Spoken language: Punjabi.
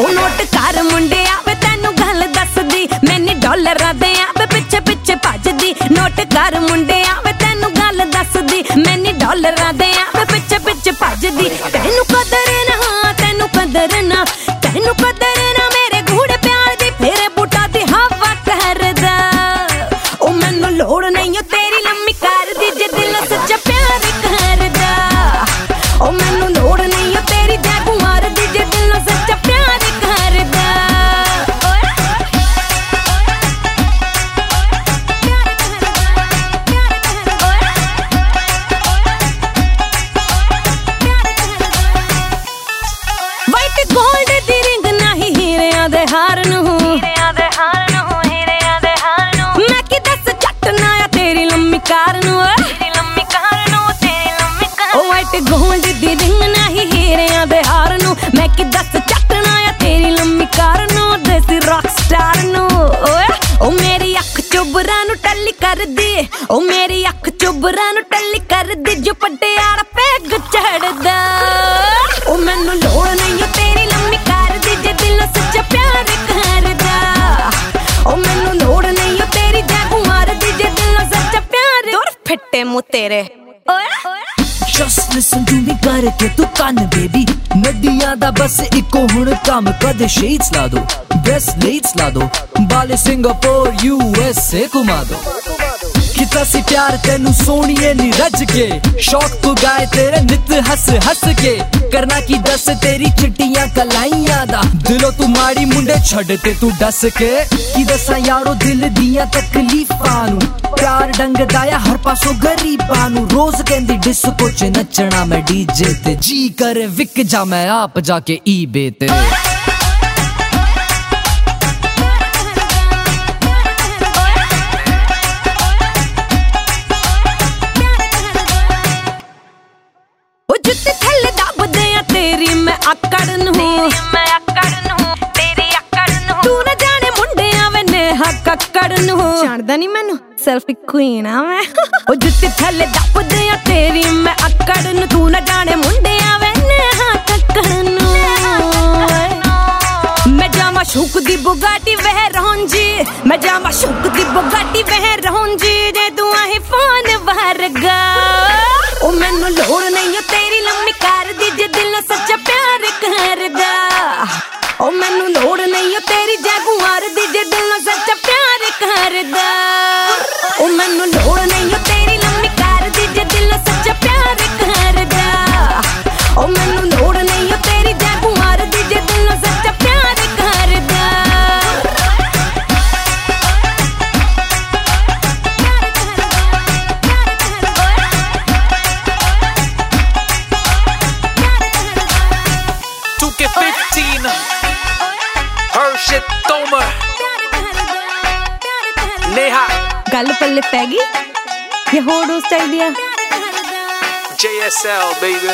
ਉਹ ਨੋਟ ਕਰ ਮੁੰਡਿਆ, ਵੇ ਤੈਨੂੰ ਗੱਲ ਦੱਸਦੀ, ਮੈਨੇ ਡਾਲਰਾਂ ਦੇ ਆ ਵੇ ਪਿੱਛੇ ਪਿੱਛੇ ਭੱਜਦੀ, ਨੋਟ ਕਰ ਮੁੰਡਿਆ, ਵੇ ਤੈਨੂੰ ਗੱਲ ਦੱਸਦੀ, ਮੈਨੇ ਡਾਲਰਾਂ ਦੇ ਆ ਵੇ ਪਿੱਛੇ ਪਿੱਛੇ ਭੱਜਦੀ, ਤੈਨੂੰ ਕਦਰ ਨਾ, ਤੈਨੂੰ ਕਦਰ ਨਾ, ਤੈਨੂੰ ਚੁਬਰਾਂ ਨੂੰ ਟੱਲੀ ਕਰਦੀ। ਉਹ ਮੇਰੀ ਅੱਖ ਚੁਬਰਾਂ ਨੂੰ ਟੱਲੀ ਕਰਦੀ, ਜੋ ਪਟਿਆਲਾ ਪੈਗ ਚੜਦਾ ਉਹ ਮੈਨੂੰ ਲੋੜ ਨਹੀਂ ਓ ਤੇਰੀ ਲੰਮੀ ਕਰਦੀ ਜੇ ਦਿਲੋਂ ਸੱਚਾ ਪਿਆਰ ਕਰਦਾ। ਉਹ ਮੈਨੂੰ ਲੋੜ ਨਹੀਂ ਓ ਤੇਰੀ ਜੈਗੁਆਰ ਦੀ, ਜੇ ਦਿਲੋਂ ਸੱਚਾ ਪਿਆਰ ਦੁਰ ਫਿੱਟੇ ਮੂੰ ਤੇਰੇ। ਓਏ। ਜਸਟ ਲਿਸਨ ਟੂ ਮੀ ਕਰਕੇ ਤੂੰ ਕੰਨ ਬੇਬੀ ਨੱਡੀਆਂ ਦਾ ਬਸ ਇੱਕੋ ਹੁਣ ਕੰਮ ਕਦੇ ਸ਼ੇਡਸ ਲਾ ਦੋ ਬ੍ਰੈਸਲੇਟਸ ਲਾ ਦੋ ਬਾਲੇ ਸਿੰਗਾਪੁਰ ਯੂ ਐਸ ਏ ਘੁਮਾ ਦੋ ਕਿਤਾ ਸੀ ਪਿਆਰ ਤੈਨੂੰ ਸੋਹਣੀਏ ਨੀ ਰੱਜ ਕੇ। ਸ਼ੌਕ ਪੁਗਾਏ ਤੇਰੇ ਨਿਤ ਹੱਸ ਹੱਸ ਕੇ। ਕਰਨਾ ਕੀ ਦੱਸ ਤੇਰੀ ਚਿੱਟੀਆਂ ਕਲਾਈਆਂ ਦਾ। ਦਿਲੋਂ ਤੂੰ ਮਾੜੀ ਮੁੰਡੇ ਛੱਡ ਤੇ ਤੂੰ ਦੱਸ ਕੇ। ਕੀ ਦੱਸਾਂ ਯਾਰੋ ਦਿਲ ਦੀਆਂ ਤਕਲੀਫਾਂ ਨੂੰ। ਪਿਆਰ ਡੰਗਦਾ ਆ ਹਰ ਪਾਸੋਂ ਗਰੀਬਾਂ ਨੂੰ। ਰੋਜ਼ ਕਹਿੰਦੀ ਡਿਸਕੋ ਚ ਨੱਚਣਾ ਮੈਂ ਡੀਜੇ ਤੇ। ਜੀ ਕਰੇ ਵਿਕ ਜਾ ਮੈਂ ਆਪ ਜਾ ਕੇ ਈਬੇ ਤੇ। ਜਾਣਦਾ ਨਹੀਂ ਮੈਨੂੰ? ਸੈਲਫੀ ਕੁਈਨ ਆ ਮੈਂ। ਉਹ ਜੁੱਤੇ ਥੱਲੇ ਦੱਬਦੇ ਆ ਤੇਰੀ, ਮੈਂ ਆਕੜ ਨੂੰ ਤੂੰ ਨਾ ਜਾਣੇ ਮੁੰਡਿਆਂ ਵੇ ਨੇਹਾ ਕੱਕੜ ਨੂੰ। ਮੈਂ ਜਾਵਾਂ ਸ਼ੁਕ ਦੀ ਬੁਗਾਟੀ ਵਹਿ ਜੀ, ਮੈਂ ਜਾਵਾਂ ਸ਼ੁਕ ਦੀ ਬੁਗਾਟੀ ਵਹਿ ਰਹੁੰਜੀ ਜੇ। Tuke 15 Hershit Tomer Neha ਗੱਲ ਪੱਲੇ ਪੈ ਗਈ ਇਹ ਹੋਰ ਉਸ ਚਾਹੀਦੀ ਆ JSL baby